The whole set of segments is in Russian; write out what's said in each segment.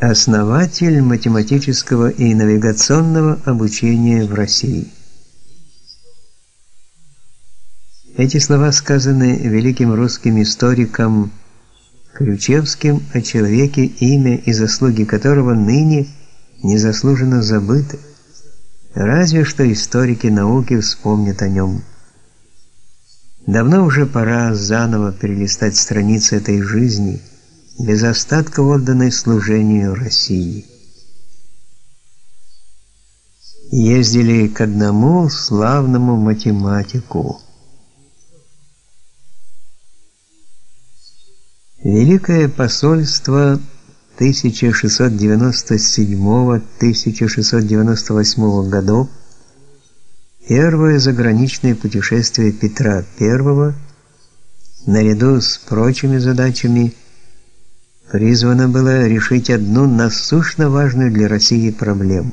Основатель математического и навигационного обучения в России. Эти слова сказаны великим русским историком Ключевским о человеке, имя и заслуги которого ныне незаслуженно забыты. Разве что историки науки вспомнят о нем. Давно уже пора заново перелистать страницы этой жизни, без остатка отданной служению России. Ездили к одному славному математику. Великое посольство 1697-1698 годов Первое заграничное путешествие Петра I наряду с прочими задачами призвано было решить одну насущно важную для России проблему.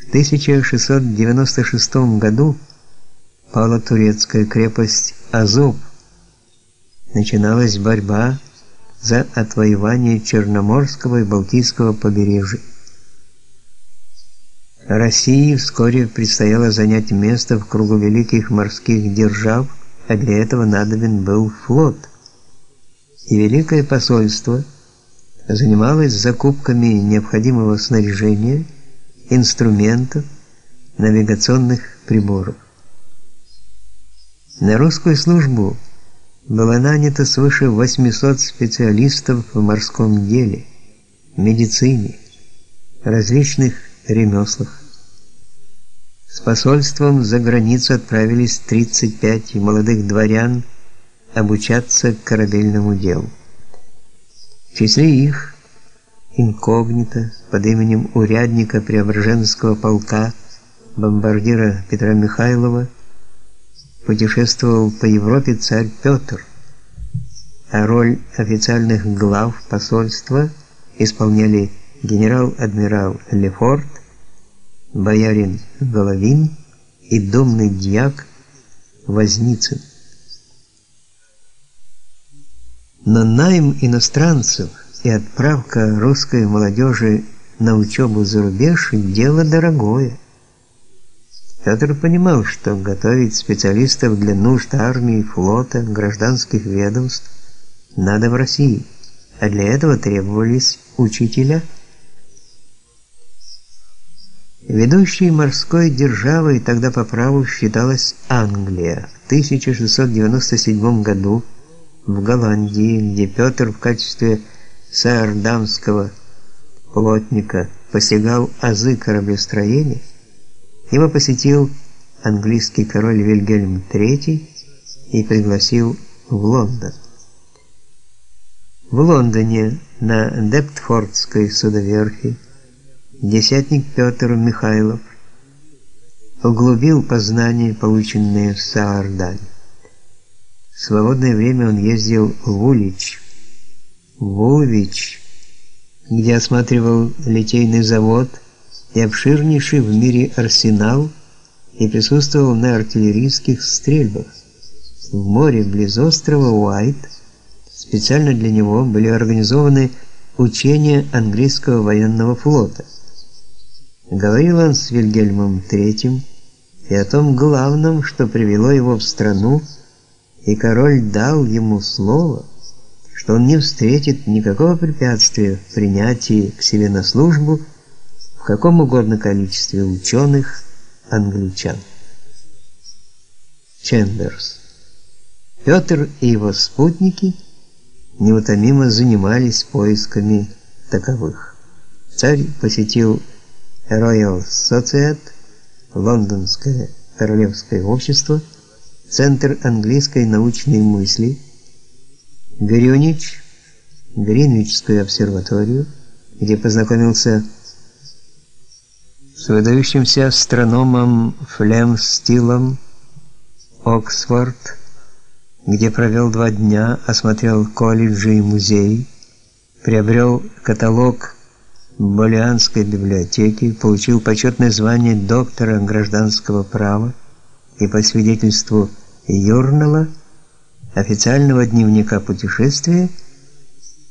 В 1696 году пала турецкая крепость Азов. Начиналась борьба за отвоевание Черноморского и Балтийского побережий. России вскоре предстояло занять место в кругу великих морских держав, а для этого надобен был флот. И великое посольство занималось закупками необходимого снаряжения, инструментов, навигационных приборов. На русскую службу было нанято свыше 800 специалистов в морском деле, медицине, различных ремеслах. С посольством за границу отправились 35 молодых дворян обучаться корабельному делу. В числе их инкогнито под именем урядника Преображенского полка бомбардира Петра Михайлова путешествовал по Европе царь Петр, а роль официальных глав посольства исполняли генерал-адмирал Лефорт, боярин Головин и домный дьяк Возницын. Но найм иностранцев и отправка русской молодежи на учебу за рубеж дело дорогое. Петр понимал, что готовить специалистов для нужд армии, флота, гражданских ведомств надо в России, а для этого требовались учителя – Ведущей морской державой тогда по праву считалась Англия. В 1697 году в Голландии, где Петр в качестве саардамского плотника постигал азы кораблестроения, его посетил английский король Вильгельм III и пригласил в Лондон. В Лондоне на Дептфордской судоверфи десятник Петр Михайлов углубил познания, полученные в Саардане. В свободное время он ездил в Улич, в Улвич, где осматривал литейный завод и обширнейший в мире арсенал и присутствовал на артиллерийских стрельбах. В море близ острова Уайт специально для него были организованы учения английского военного флота – Говорил он с Вильгельмом III и о том главном, что привело его в страну, и король дал ему слово, что он не встретит никакого препятствия в принятии к себе на службу в каком угодно количестве ученых англичан. Чемберс. Петр и его спутники неутомимо занимались поисками таковых. Царь посетил Royal Society, Лондонское королевское общество, Центр английской научной мысли, Гринвич, Гринвичскую обсерваторию, где познакомился с выдающимся астрономом Флемстилом, Оксфорд, где провел два дня, осмотрел колледжи и музеи, приобрел каталог Болианской библиотеки, получил почетное звание доктора гражданского права и по свидетельству Юрнала официального дневника путешествия